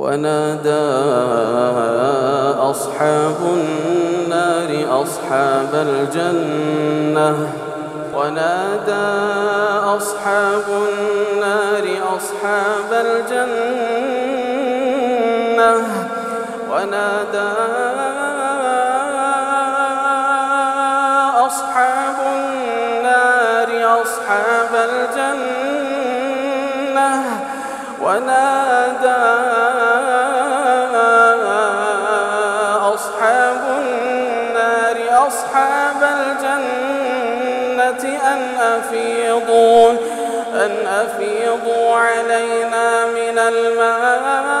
ونادى أصحاب النار أصحاب الجنة. ونادى أصحاب النار أصحاب الجنة. ونادى أصحاب النار أصحاب الجنة. ونادى أصحاب الجنة أن أفيضوا أن أفيضوا علينا من الماء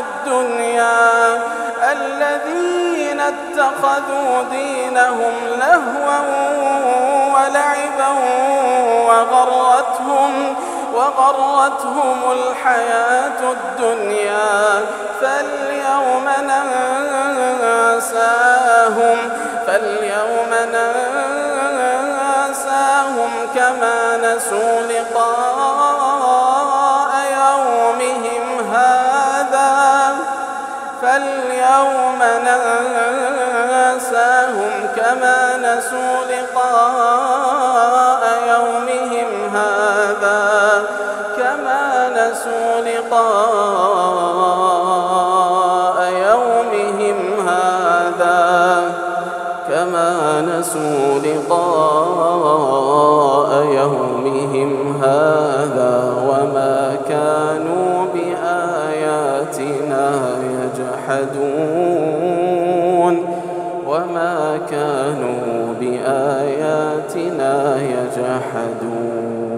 الدنيا. الذين اتخذوا دينهم لهوا ولعبا وغرتهم وغرتهم الحياة الدنيا. فاليوم ننساهم فاليوم ننساهم كما نسوا لقاء فاليوم ننساهم كما نسوا لقاء يومهم هذا كما نسوا لقاء يومهم هذا كما نسوا لقاء يومهم هذا يجحدون وما كانوا بآياتنا يجحدون